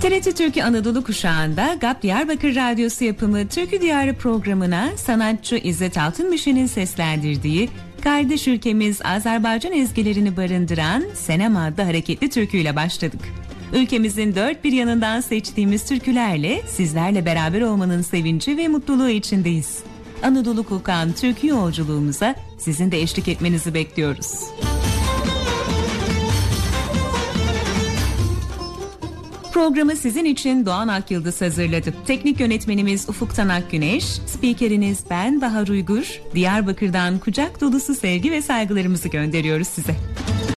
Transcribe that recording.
TRT Türkiye Anadolu kuşağında GAP Diyarbakır Radyosu yapımı Türkü Diyarı programına sanatçı İzzet Altınmış'ın seslendirdiği kardeş ülkemiz Azerbaycan ezgilerini barındıran Senem adlı hareketli türküyle başladık. Ülkemizin dört bir yanından seçtiğimiz türkülerle sizlerle beraber olmanın sevinci ve mutluluğu içindeyiz. Anadolu kokan türkü yolculuğumuza sizin de eşlik etmenizi bekliyoruz. Programı sizin için Doğan Akyıldız hazırladı. Teknik yönetmenimiz Ufuk Tanak Güneş, spikeriniz ben Bahar Uygur. Diyarbakır'dan kucak dolusu sevgi ve saygılarımızı gönderiyoruz size.